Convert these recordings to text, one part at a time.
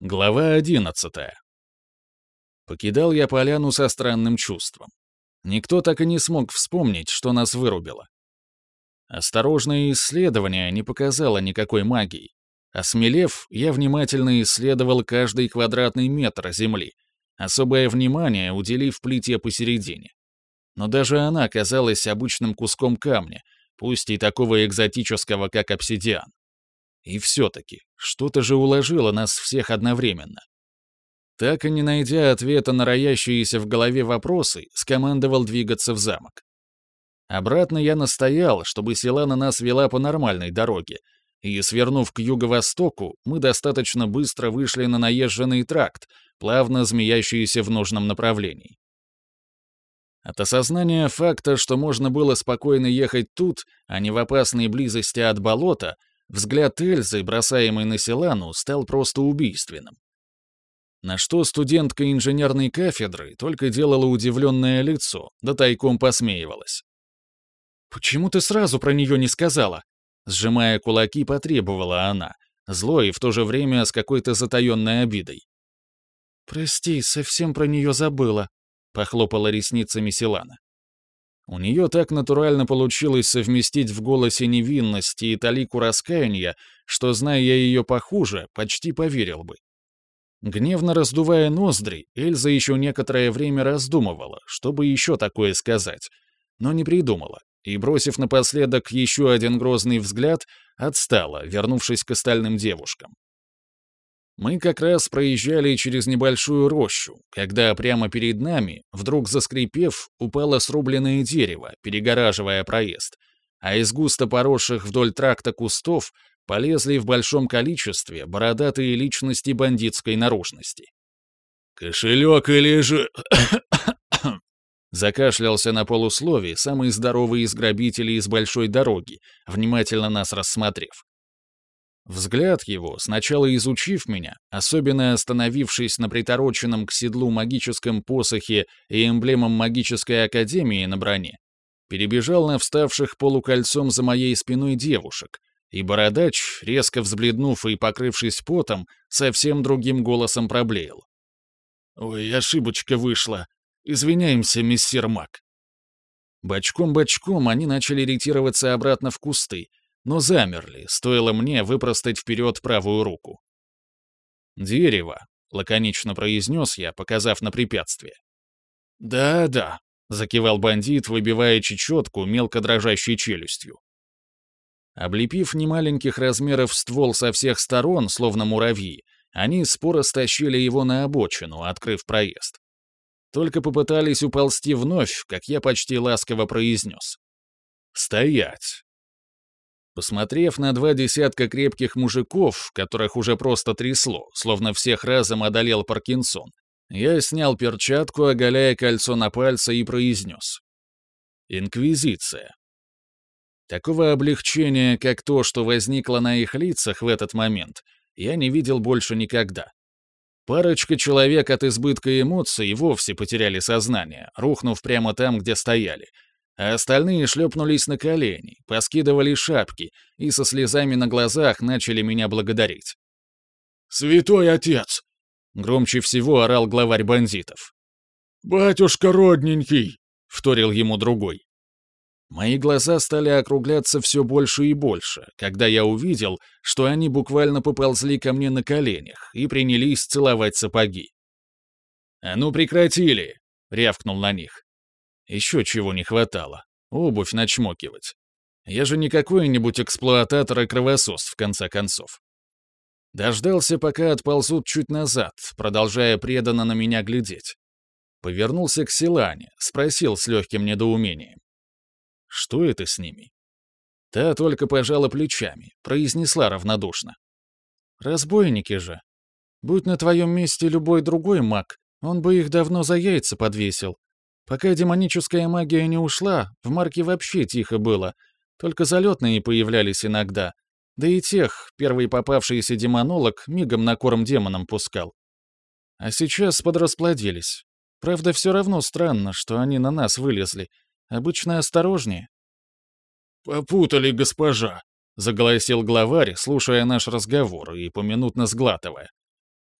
Глава одиннадцатая. Покидал я поляну со странным чувством. Никто так и не смог вспомнить, что нас вырубило. Осторожное исследование не показало никакой магии. Осмелев, я внимательно исследовал каждый квадратный метр земли, особое внимание уделив плите посередине. Но даже она казалась обычным куском камня, пусть и такого экзотического, как обсидиан. И все-таки, что-то же уложило нас всех одновременно. Так и не найдя ответа на роящиеся в голове вопросы, скомандовал двигаться в замок. Обратно я настоял, чтобы Селана нас вела по нормальной дороге, и, свернув к юго-востоку, мы достаточно быстро вышли на наезженный тракт, плавно змеящийся в нужном направлении. От осознания факта, что можно было спокойно ехать тут, а не в опасной близости от болота, Взгляд Эльзы, бросаемый на Селану, стал просто убийственным. На что студентка инженерной кафедры только делала удивленное лицо, да тайком посмеивалась. «Почему ты сразу про нее не сказала?» Сжимая кулаки, потребовала она, зло и в то же время с какой-то затаенной обидой. «Прости, совсем про нее забыла», — похлопала ресницами Селана. У нее так натурально получилось совместить в голосе невинность и талику раскаяния, что, зная я ее похуже, почти поверил бы. Гневно раздувая ноздри, Эльза еще некоторое время раздумывала, чтобы еще такое сказать, но не придумала, и, бросив напоследок еще один грозный взгляд, отстала, вернувшись к остальным девушкам. Мы как раз проезжали через небольшую рощу, когда прямо перед нами, вдруг заскрипев, упало срубленное дерево, перегораживая проезд, а из густо поросших вдоль тракта кустов полезли в большом количестве бородатые личности бандитской наружности. «Кошелек или же...» Закашлялся на полуслове самый здоровый из грабителей из большой дороги, внимательно нас рассмотрев. Взгляд его, сначала изучив меня, особенно остановившись на притороченном к седлу магическом посохе и эмблемам магической академии на броне, перебежал на вставших полукольцом за моей спиной девушек, и бородач, резко взбледнув и покрывшись потом, совсем другим голосом проблеял. «Ой, ошибочка вышла. Извиняемся, мистер Мак». Бочком-бочком они начали ретироваться обратно в кусты, но замерли, стоило мне выпростать вперед правую руку. «Дерево», — лаконично произнес я, показав на препятствие. «Да-да», — закивал бандит, выбивая чечетку мелко дрожащей челюстью. Облепив немаленьких размеров ствол со всех сторон, словно муравьи, они споро стащили его на обочину, открыв проезд. Только попытались уползти вновь, как я почти ласково произнес. «Стоять! Посмотрев на два десятка крепких мужиков, которых уже просто трясло, словно всех разом одолел Паркинсон, я снял перчатку, оголяя кольцо на пальце и произнес. «Инквизиция». Такого облегчения, как то, что возникло на их лицах в этот момент, я не видел больше никогда. Парочка человек от избытка эмоций вовсе потеряли сознание, рухнув прямо там, где стояли — а остальные шлепнулись на колени, поскидывали шапки и со слезами на глазах начали меня благодарить. «Святой отец!» — громче всего орал главарь бандитов. «Батюшка родненький!» — вторил ему другой. Мои глаза стали округляться все больше и больше, когда я увидел, что они буквально поползли ко мне на коленях и принялись целовать сапоги. «А ну прекратили!» — рявкнул на них. Еще чего не хватало. Обувь начмокивать. Я же не какой-нибудь эксплуататор и кровосос, в конце концов. Дождался, пока отползут чуть назад, продолжая преданно на меня глядеть. Повернулся к Силане, спросил с легким недоумением. Что это с ними? Та только пожала плечами, произнесла равнодушно. «Разбойники же. Будь на твоем месте любой другой маг, он бы их давно за яйца подвесил. Пока демоническая магия не ушла, в марке вообще тихо было, только залетные появлялись иногда. Да и тех, первый попавшийся демонолог мигом на корм демонам пускал. А сейчас подрасплодились. Правда, все равно странно, что они на нас вылезли. Обычно осторожнее. «Попутали, госпожа», — заголосил главарь, слушая наш разговор и поминутно сглатывая.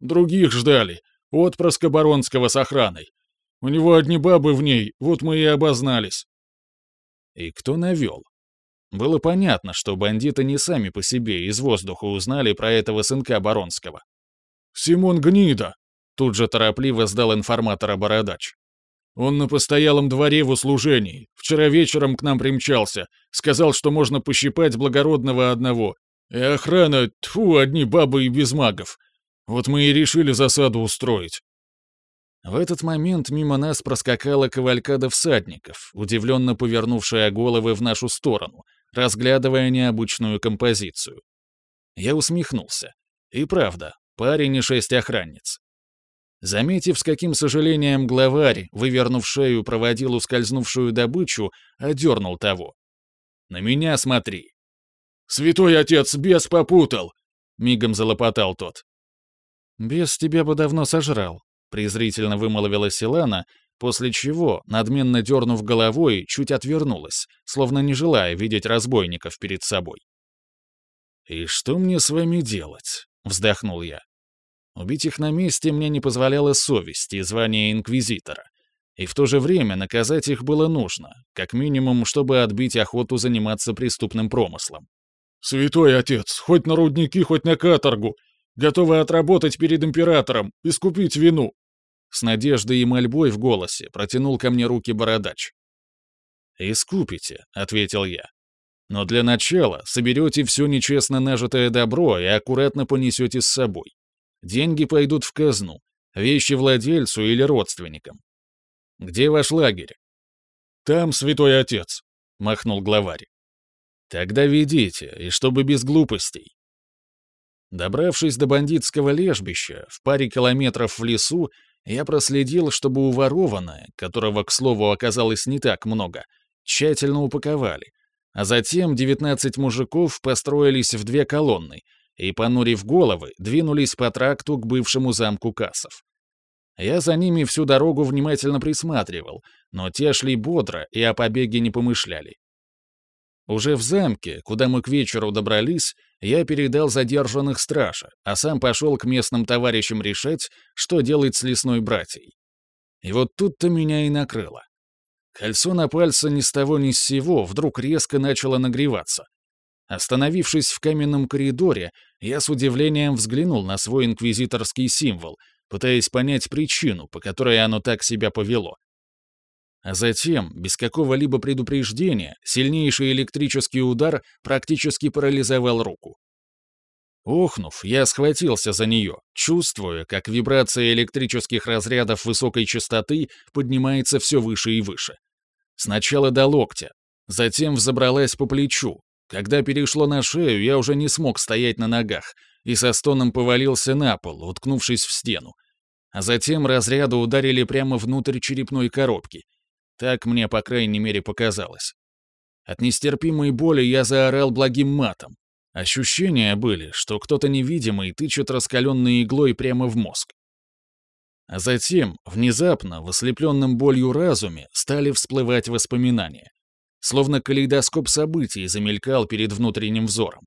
Других ждали. Отпрыска Баронского с охраной. У него одни бабы в ней, вот мы и обознались». И кто навел? Было понятно, что бандиты не сами по себе из воздуха узнали про этого сынка Баронского. «Симон Гнида!» — тут же торопливо сдал информатора Бородач. «Он на постоялом дворе в услужении. Вчера вечером к нам примчался. Сказал, что можно пощипать благородного одного. И охрана, тьфу, одни бабы и без магов. Вот мы и решили засаду устроить». В этот момент мимо нас проскакала кавалькада всадников, удивленно повернувшая головы в нашу сторону, разглядывая необычную композицию. Я усмехнулся. И правда, парень и шесть охранниц. Заметив, с каким сожалением главарь, вывернув шею, проводил ускользнувшую добычу, одернул того. «На меня смотри!» «Святой отец, бес попутал!» — мигом залопотал тот. «Бес тебя бы давно сожрал», — презрительно вымолвила Силана, после чего, надменно дернув головой, чуть отвернулась, словно не желая видеть разбойников перед собой. «И что мне с вами делать?» — вздохнул я. Убить их на месте мне не позволяла совесть и звание инквизитора. И в то же время наказать их было нужно, как минимум, чтобы отбить охоту заниматься преступным промыслом. «Святой отец, хоть на рудники, хоть на каторгу! Готовы отработать перед императором, искупить вину!» С надеждой и мольбой в голосе протянул ко мне руки бородач. «Искупите», — ответил я. «Но для начала соберете все нечестно нажитое добро и аккуратно понесете с собой. Деньги пойдут в казну, вещи владельцу или родственникам. Где ваш лагерь?» «Там, святой отец», — махнул главарь. «Тогда ведите, и чтобы без глупостей». Добравшись до бандитского лежбища, в паре километров в лесу, я проследил, чтобы уворованное, которого, к слову, оказалось не так много, тщательно упаковали, а затем 19 мужиков построились в две колонны и, понурив головы, двинулись по тракту к бывшему замку Кассов. Я за ними всю дорогу внимательно присматривал, но те шли бодро и о побеге не помышляли. Уже в замке, куда мы к вечеру добрались, я передал задержанных стража, а сам пошел к местным товарищам решать, что делать с лесной братьей. И вот тут-то меня и накрыло. Кольцо на пальце ни с того ни с сего вдруг резко начало нагреваться. Остановившись в каменном коридоре, я с удивлением взглянул на свой инквизиторский символ, пытаясь понять причину, по которой оно так себя повело. А затем, без какого-либо предупреждения, сильнейший электрический удар практически парализовал руку. Охнув, я схватился за нее, чувствуя, как вибрация электрических разрядов высокой частоты поднимается все выше и выше. Сначала до локтя, затем взобралась по плечу. Когда перешло на шею, я уже не смог стоять на ногах и со стоном повалился на пол, уткнувшись в стену. А затем разряды ударили прямо внутрь черепной коробки, так мне, по крайней мере, показалось. От нестерпимой боли я заорал благим матом. Ощущения были, что кто-то невидимый тычет раскаленной иглой прямо в мозг. А затем, внезапно, в ослепленном болью разуме, стали всплывать воспоминания. Словно калейдоскоп событий замелькал перед внутренним взором.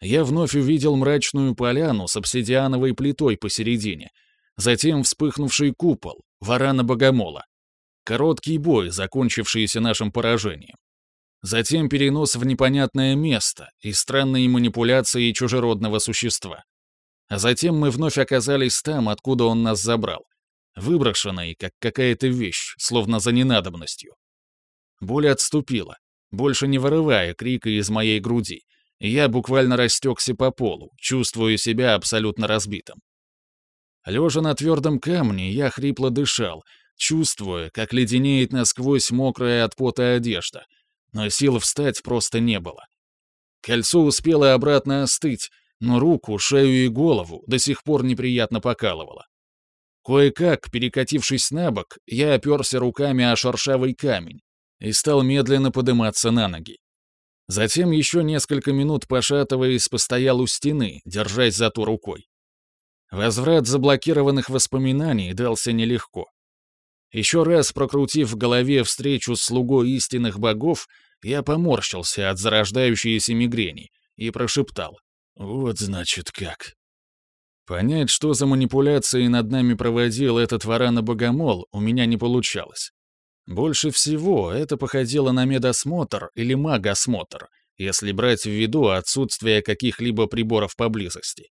Я вновь увидел мрачную поляну с обсидиановой плитой посередине, затем вспыхнувший купол, варана-богомола, Короткий бой, закончившийся нашим поражением. Затем перенос в непонятное место и странные манипуляции чужеродного существа. А затем мы вновь оказались там, откуда он нас забрал. Выброшенной, как какая-то вещь, словно за ненадобностью. Боль отступила, больше не вырывая крика из моей груди, я буквально растекся по полу, чувствуя себя абсолютно разбитым. Лежа на твердом камне, я хрипло дышал, чувствуя, как леденеет насквозь мокрая от пота одежда, но сил встать просто не было. Кольцо успело обратно остыть, но руку, шею и голову до сих пор неприятно покалывало. Кое-как, перекатившись на бок, я оперся руками о шершавый камень и стал медленно подниматься на ноги. Затем еще несколько минут, пошатываясь, постоял у стены, держась за ту рукой. Возврат заблокированных воспоминаний дался нелегко. Еще раз прокрутив в голове встречу с слугой истинных богов, я поморщился от зарождающейся мигрени и прошептал. «Вот значит как». Понять, что за манипуляции над нами проводил этот варана-богомол, у меня не получалось. Больше всего это походило на медосмотр или магосмотр, если брать в виду отсутствие каких-либо приборов поблизости.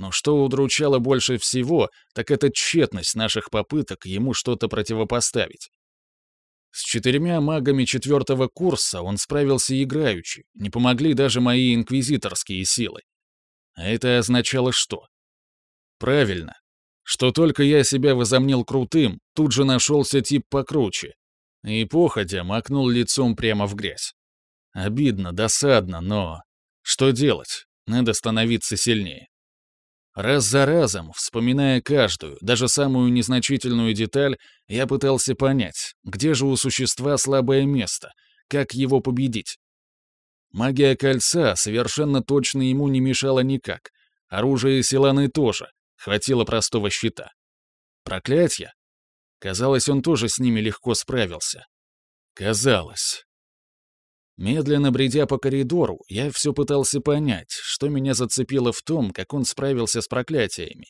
Но что удручало больше всего, так это тщетность наших попыток ему что-то противопоставить. С четырьмя магами четвертого курса он справился играючи, не помогли даже мои инквизиторские силы. А это означало что? Правильно. Что только я себя возомнил крутым, тут же нашелся тип покруче. И походя макнул лицом прямо в грязь. Обидно, досадно, но... Что делать? Надо становиться сильнее. Раз за разом, вспоминая каждую, даже самую незначительную деталь, я пытался понять, где же у существа слабое место, как его победить. Магия кольца совершенно точно ему не мешала никак. Оружие Силаны тоже, хватило простого щита. Проклятье? Казалось, он тоже с ними легко справился. Казалось. Медленно бредя по коридору, я все пытался понять, что меня зацепило в том, как он справился с проклятиями.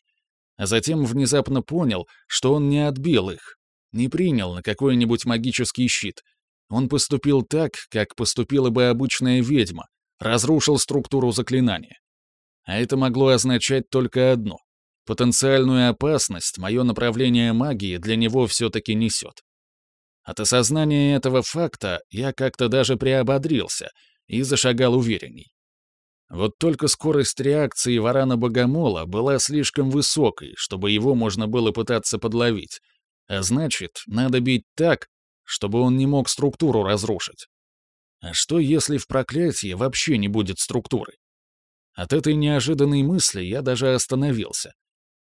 А затем внезапно понял, что он не отбил их, не принял на какой-нибудь магический щит. Он поступил так, как поступила бы обычная ведьма, разрушил структуру заклинания. А это могло означать только одно. Потенциальную опасность мое направление магии для него все-таки несет. От осознания этого факта я как-то даже приободрился и зашагал уверенней. Вот только скорость реакции варана-богомола была слишком высокой, чтобы его можно было пытаться подловить. А значит, надо бить так, чтобы он не мог структуру разрушить. А что, если в проклятии вообще не будет структуры? От этой неожиданной мысли я даже остановился.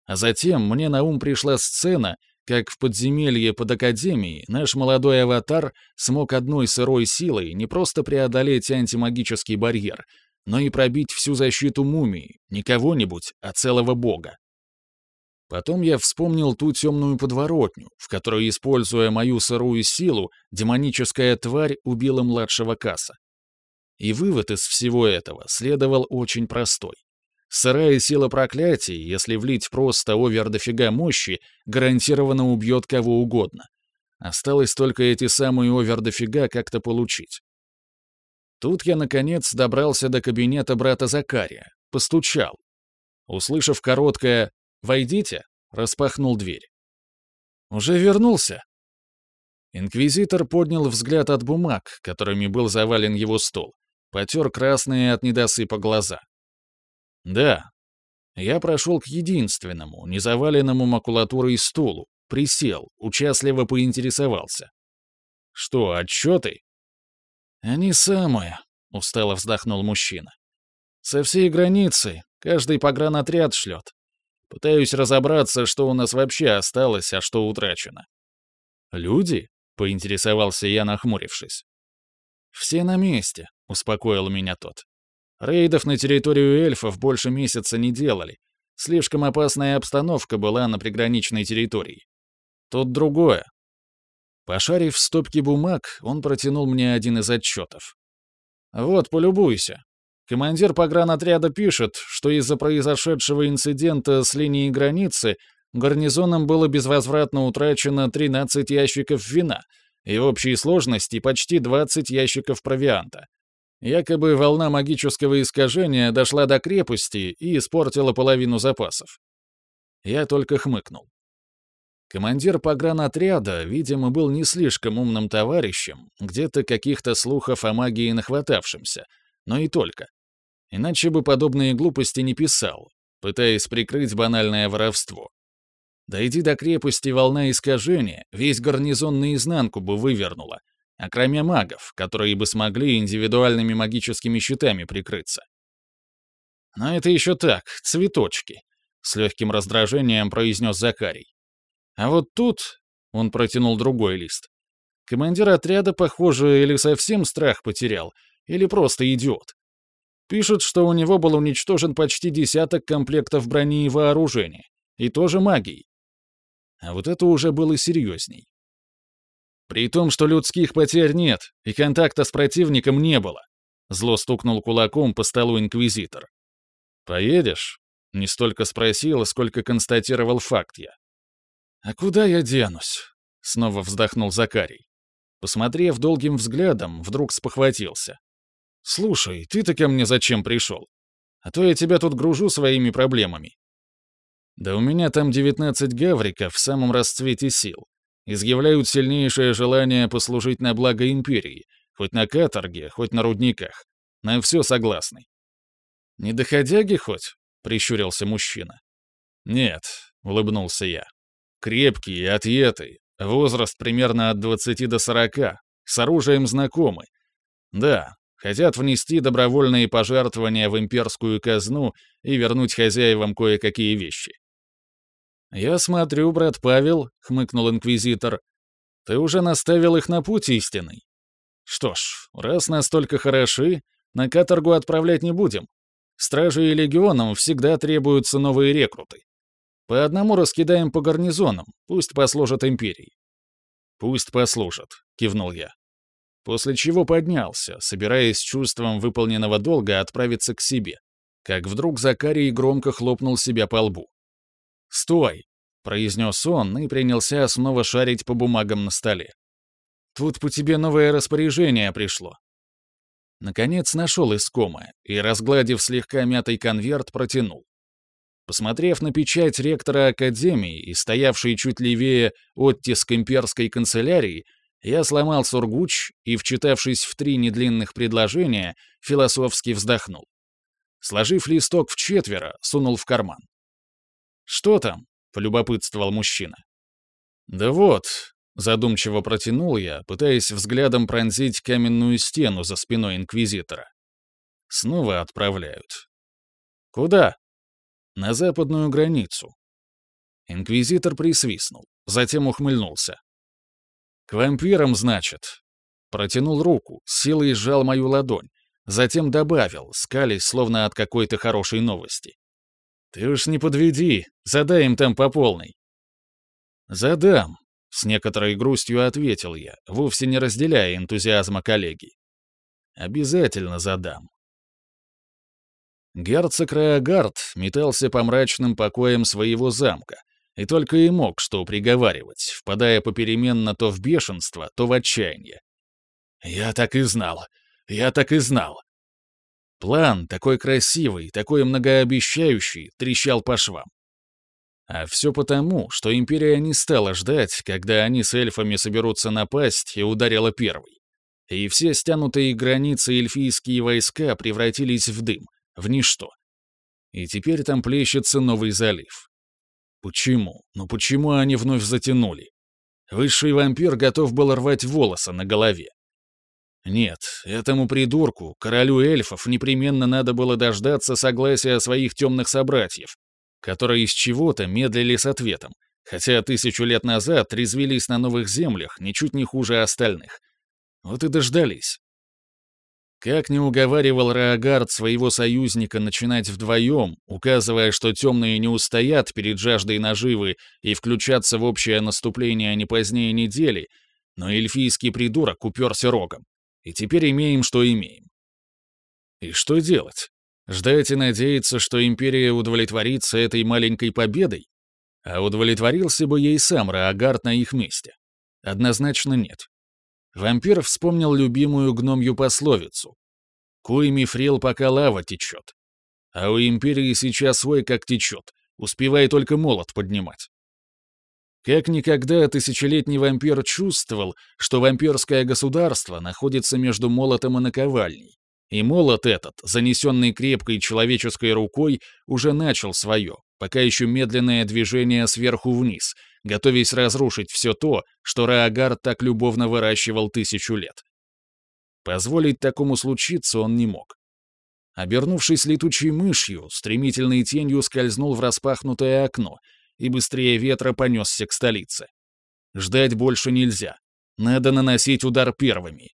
А затем мне на ум пришла сцена, как в подземелье под Академией наш молодой аватар смог одной сырой силой не просто преодолеть антимагический барьер, но и пробить всю защиту мумии, не кого-нибудь, а целого бога. Потом я вспомнил ту темную подворотню, в которой, используя мою сырую силу, демоническая тварь убила младшего Касса. И вывод из всего этого следовал очень простой. Сырая сила проклятий, если влить просто овер дофига мощи, гарантированно убьет кого угодно. Осталось только эти самые овер дофига как-то получить. Тут я, наконец, добрался до кабинета брата Закария, постучал. Услышав короткое «Войдите», распахнул дверь. «Уже вернулся?» Инквизитор поднял взгляд от бумаг, которыми был завален его стол, потер красные от недосыпа глаза. Да. Я прошел к единственному, незаваленному макулатурой стулу, присел, участливо поинтересовался. Что, отчеты? Они самые, устало вздохнул мужчина. Со всей границы каждый погранотряд шлет. Пытаюсь разобраться, что у нас вообще осталось, а что утрачено. Люди? поинтересовался я, нахмурившись. Все на месте, успокоил меня тот. Рейдов на территорию эльфов больше месяца не делали. Слишком опасная обстановка была на приграничной территории. Тут другое. Пошарив в стопке бумаг, он протянул мне один из отчетов. «Вот, полюбуйся. Командир погранотряда пишет, что из-за произошедшего инцидента с линией границы гарнизоном было безвозвратно утрачено 13 ящиков вина и в общей сложности почти 20 ящиков провианта. Якобы волна магического искажения дошла до крепости и испортила половину запасов. Я только хмыкнул. Командир погранотряда, видимо, был не слишком умным товарищем, где-то каких-то слухов о магии нахватавшимся, но и только. Иначе бы подобные глупости не писал, пытаясь прикрыть банальное воровство. Дойди до крепости волна искажения, весь гарнизон наизнанку бы вывернула, а кроме магов, которые бы смогли индивидуальными магическими щитами прикрыться. «Но это еще так, цветочки», — с легким раздражением произнес Закарий. «А вот тут...» — он протянул другой лист. «Командир отряда, похоже, или совсем страх потерял, или просто идиот. Пишут, что у него был уничтожен почти десяток комплектов брони и вооружения, и тоже магией. А вот это уже было серьезней. При том, что людских потерь нет, и контакта с противником не было. Зло стукнул кулаком по столу инквизитор. «Поедешь?» Не столько спросил, сколько констатировал факт я. «А куда я денусь?» — снова вздохнул Закарий. Посмотрев долгим взглядом, вдруг спохватился. «Слушай, ты-то ко мне зачем пришел? А то я тебя тут гружу своими проблемами». «Да у меня там 19 гавриков в самом расцвете сил. Изъявляют сильнейшее желание послужить на благо империи, хоть на каторге, хоть на рудниках. На все согласны». «Не доходяги хоть?» — прищурился мужчина. «Нет», — улыбнулся я. «Крепкие, отъеты, возраст примерно от 20 до 40, с оружием знакомы. Да, хотят внести добровольные пожертвования в имперскую казну и вернуть хозяевам кое-какие вещи». «Я смотрю, брат Павел», — хмыкнул инквизитор, — «ты уже наставил их на путь истинный. Что ж, раз настолько хороши, на каторгу отправлять не будем. Стражи и легионам всегда требуются новые рекруты. По одному раскидаем по гарнизонам, пусть послужат империи. «Пусть послужат», — кивнул я. После чего поднялся, собираясь чувством выполненного долга отправиться к себе, как вдруг Закарий громко хлопнул себя по лбу. «Стой!» — произнес он и принялся снова шарить по бумагам на столе. «Тут по тебе новое распоряжение пришло. Наконец нашел искомое и, разгладив слегка мятый конверт, протянул. Посмотрев на печать ректора Академии и стоявший чуть левее оттиск имперской канцелярии, я сломал сургуч и, вчитавшись в три недлинных предложения, философски вздохнул. Сложив листок в четверо, сунул в карман. «Что там?» — полюбопытствовал мужчина. «Да вот, Задумчиво протянул я, пытаясь взглядом пронзить каменную стену за спиной инквизитора. Снова отправляют. Куда? На западную границу. Инквизитор присвистнул, затем ухмыльнулся. К вампирам, значит. Протянул руку, силой сжал мою ладонь, затем добавил, скались, словно от какой-то хорошей новости. «Ты уж не подведи, задай им там по полной». «Задам», с некоторой грустью ответил я, вовсе не разделяя энтузиазма коллеги. «Обязательно задам». Герцог Раогард метался по мрачным покоям своего замка, и только и мог что приговаривать, впадая попеременно то в бешенство, то в отчаяние. «Я так и знал! Я так и знал!» План, такой красивый, такой многообещающий, трещал по швам. А все потому, что Империя не стала ждать, когда они с эльфами соберутся напасть, и ударила первой. И все стянутые границы эльфийские войска превратились в дым, в ничто. И теперь там плещется новый залив. Почему? Ну почему они вновь затянули? Высший вампир готов был рвать волосы на голове. Нет, этому придурку, королю эльфов, непременно надо было дождаться согласия своих темных собратьев, которые из чего-то медлили с ответом, хотя тысячу лет назад резвились на новых землях ничуть не хуже остальных. Вот и дождались. Как не уговаривал Раагард своего союзника начинать вдвоем, указывая, что темные не устоят перед жаждой наживы и включаться в общее наступление не позднее недели, но эльфийский придурок уперся рогом. И теперь имеем, что имеем. И что делать? Ждать и надеяться, что империя удовлетворится этой маленькой победой? А удовлетворился бы ей сам Раагард на их месте? Однозначно нет. Вампир вспомнил любимую гномью пословицу. «Куй мифрил, пока лава течет». А у империи сейчас свой как течет, успевая только молот поднимать. Как никогда тысячелетний вампир чувствовал, что вампирское государство находится между молотом и наковальней, и молот этот, занесенный крепкой человеческой рукой, уже начал свое, пока еще медленное движение сверху вниз, готовясь разрушить все то, что Раагар так любовно выращивал тысячу лет. Позволить такому случиться он не мог. Обернувшись летучей мышью, стремительной тенью скользнул в распахнутое окно и быстрее ветра понесся к столице. Ждать больше нельзя. Надо наносить удар первыми,